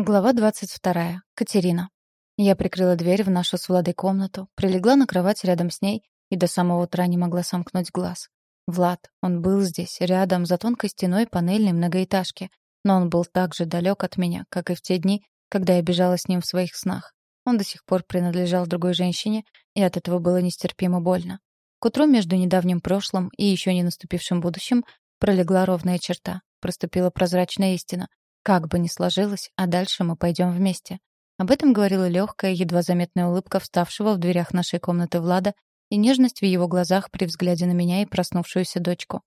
Глава 22. Катерина. Я прикрыла дверь в нашу с Владой комнату, прилегла на кровать рядом с ней и до самого утра не могла сомкнуть глаз. Влад, он был здесь, рядом, за тонкой стеной панельной многоэтажки, но он был так же далек от меня, как и в те дни, когда я бежала с ним в своих снах. Он до сих пор принадлежал другой женщине, и от этого было нестерпимо больно. К утру между недавним прошлым и еще не наступившим будущим пролегла ровная черта, проступила прозрачная истина. Как бы ни сложилось, а дальше мы пойдем вместе. Об этом говорила легкая, едва заметная улыбка вставшего в дверях нашей комнаты Влада и нежность в его глазах при взгляде на меня и проснувшуюся дочку.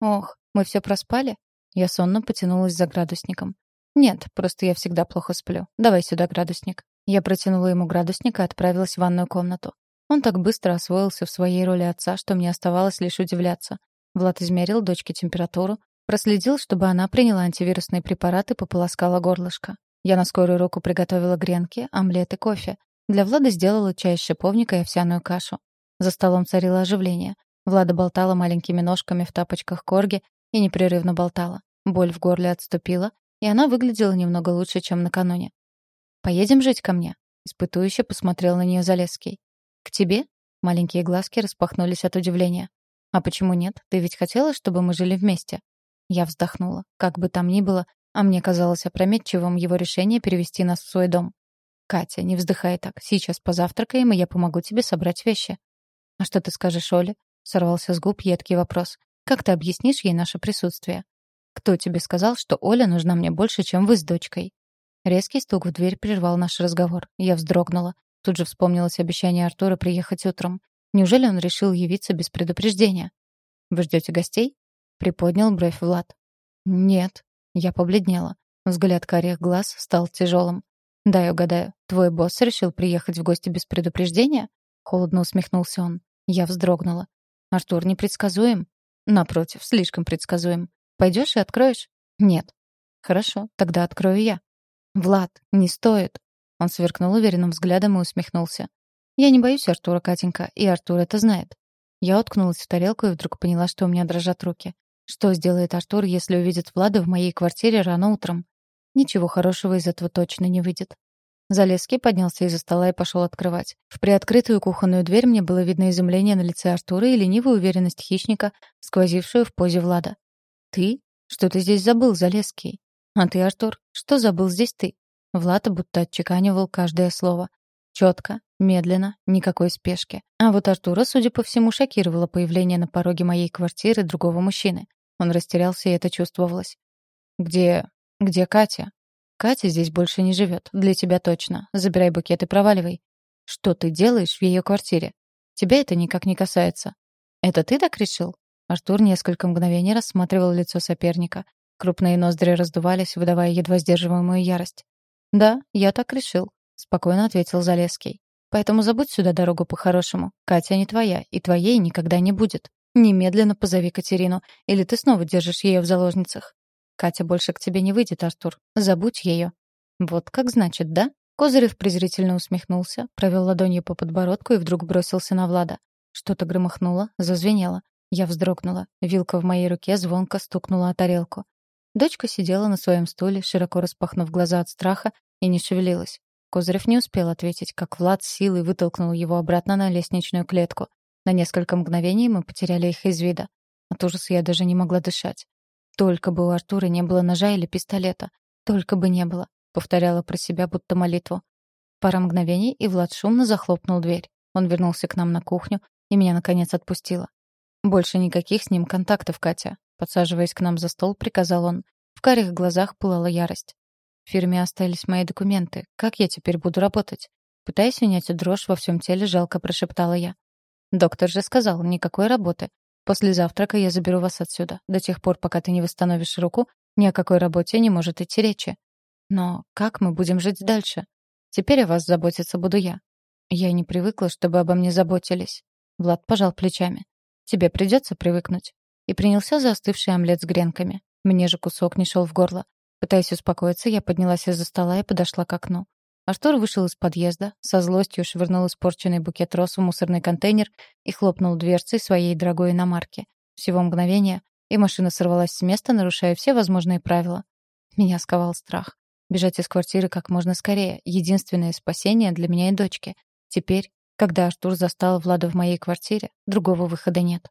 «Ох, мы все проспали?» Я сонно потянулась за градусником. «Нет, просто я всегда плохо сплю. Давай сюда градусник». Я протянула ему градусник и отправилась в ванную комнату. Он так быстро освоился в своей роли отца, что мне оставалось лишь удивляться. Влад измерил дочке температуру, Проследил, чтобы она приняла антивирусные препараты и пополоскала горлышко. Я на скорую руку приготовила гренки, омлет и кофе. Для Влада сделала чай из шиповника и овсяную кашу. За столом царило оживление. Влада болтала маленькими ножками в тапочках корги и непрерывно болтала. Боль в горле отступила, и она выглядела немного лучше, чем накануне. «Поедем жить ко мне?» — испытующе посмотрел на нее Залесский. «К тебе?» — маленькие глазки распахнулись от удивления. «А почему нет? Ты ведь хотела, чтобы мы жили вместе?» Я вздохнула. Как бы там ни было, а мне казалось опрометчивым его решение перевести нас в свой дом. «Катя, не вздыхай так. Сейчас позавтракаем, и я помогу тебе собрать вещи». «А что ты скажешь Оле?» — сорвался с губ едкий вопрос. «Как ты объяснишь ей наше присутствие?» «Кто тебе сказал, что Оля нужна мне больше, чем вы с дочкой?» Резкий стук в дверь прервал наш разговор. Я вздрогнула. Тут же вспомнилось обещание Артура приехать утром. Неужели он решил явиться без предупреждения? «Вы ждете гостей?» Приподнял бровь Влад. «Нет». Я побледнела. Взгляд карих глаз стал тяжелым. «Дай угадаю, твой босс решил приехать в гости без предупреждения?» Холодно усмехнулся он. Я вздрогнула. «Артур непредсказуем?» «Напротив, слишком предсказуем. Пойдешь и откроешь?» «Нет». «Хорошо, тогда открою я». «Влад, не стоит». Он сверкнул уверенным взглядом и усмехнулся. «Я не боюсь Артура, Катенька, и Артур это знает». Я уткнулась в тарелку и вдруг поняла, что у меня дрожат руки. Что сделает Артур, если увидит Влада в моей квартире рано утром? Ничего хорошего из этого точно не выйдет. Залезский поднялся из-за стола и пошел открывать. В приоткрытую кухонную дверь мне было видно изумление на лице Артура и ленивую уверенность хищника, сквозившую в позе Влада. «Ты? Что ты здесь забыл, Залезский?» «А ты, Артур, что забыл здесь ты?» Влад будто отчеканивал каждое слово. Четко, медленно, никакой спешки. А вот Артура, судя по всему, шокировало появление на пороге моей квартиры другого мужчины. Он растерялся, и это чувствовалось. «Где... где Катя?» «Катя здесь больше не живет. Для тебя точно. Забирай букет и проваливай». «Что ты делаешь в ее квартире? Тебя это никак не касается». «Это ты так решил?» Артур несколько мгновений рассматривал лицо соперника. Крупные ноздри раздувались, выдавая едва сдерживаемую ярость. «Да, я так решил», — спокойно ответил Залеский. «Поэтому забудь сюда дорогу по-хорошему. Катя не твоя, и твоей никогда не будет». Немедленно позови Катерину, или ты снова держишь ее в заложницах. Катя больше к тебе не выйдет, Артур. Забудь ее. Вот как значит, да? Козырев презрительно усмехнулся, провел ладонью по подбородку и вдруг бросился на Влада. Что-то громыхнуло, зазвенело. Я вздрогнула. Вилка в моей руке звонко стукнула о тарелку. Дочка сидела на своем стуле, широко распахнув глаза от страха, и не шевелилась. Козырев не успел ответить, как Влад силой вытолкнул его обратно на лестничную клетку. На несколько мгновений мы потеряли их из вида. От ужаса я даже не могла дышать. Только бы у Артура не было ножа или пистолета. Только бы не было. Повторяла про себя, будто молитву. Пара мгновений, и Влад шумно захлопнул дверь. Он вернулся к нам на кухню, и меня, наконец, отпустило. «Больше никаких с ним контактов, Катя», — подсаживаясь к нам за стол, приказал он. В карих глазах пылала ярость. В фирме остались мои документы. Как я теперь буду работать? Пытаясь унять дрожь во всем теле, жалко прошептала я. Доктор же сказал, никакой работы. После завтрака я заберу вас отсюда. До тех пор, пока ты не восстановишь руку, ни о какой работе не может идти речи. Но как мы будем жить дальше? Теперь о вас заботиться буду я. Я не привыкла, чтобы обо мне заботились. Влад пожал плечами. Тебе придется привыкнуть. И принялся за остывший омлет с гренками. Мне же кусок не шел в горло. Пытаясь успокоиться, я поднялась из-за стола и подошла к окну. Артур вышел из подъезда, со злостью швырнул испорченный букет роз в мусорный контейнер и хлопнул дверцей своей дорогой иномарки. Всего мгновение, и машина сорвалась с места, нарушая все возможные правила. Меня сковал страх. Бежать из квартиры как можно скорее — единственное спасение для меня и дочки. Теперь, когда Артур застал Влада в моей квартире, другого выхода нет.